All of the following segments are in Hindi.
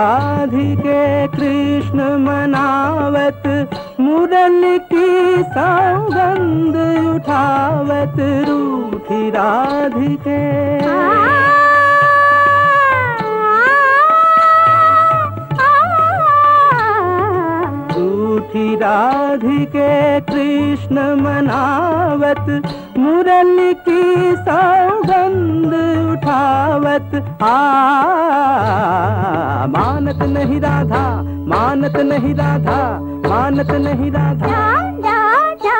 राधिके कृष्ण मनावत मुरल की सौगंध उठावत, रूठी राधिके। रूठी राधिके कृष्ण मनावत मुरल की सौगंध उठावत आ मानत नहीं राधा मानत नहीं राधा मानत नहीं राधा। जा जा जा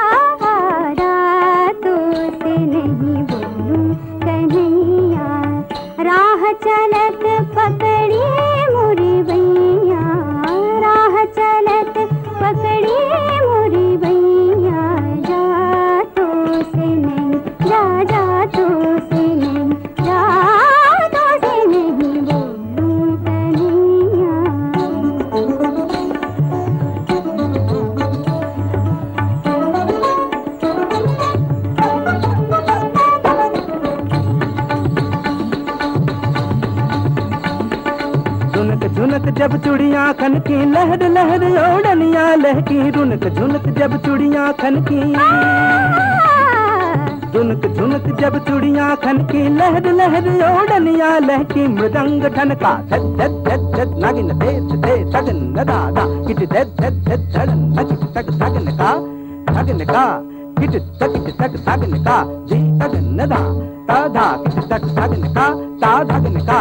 झुनक जब चुड़िया खनकी लहर लहर ओढ़निया लहकी। रुनक झुनक जब चुड़िया खनकी झुनक झुनक जब चुड़िया खनकी लहर लहर ओढ़निया लहकी। मृदंग ठनका धत धत धत धत नागिन दे दे तगन दादा किट धत धत धत धड़न नकिट तक तगन का तगन का। किट तकिट तक तगन का, जी तगन दा ता धा किट तक तगन का ता धगन का।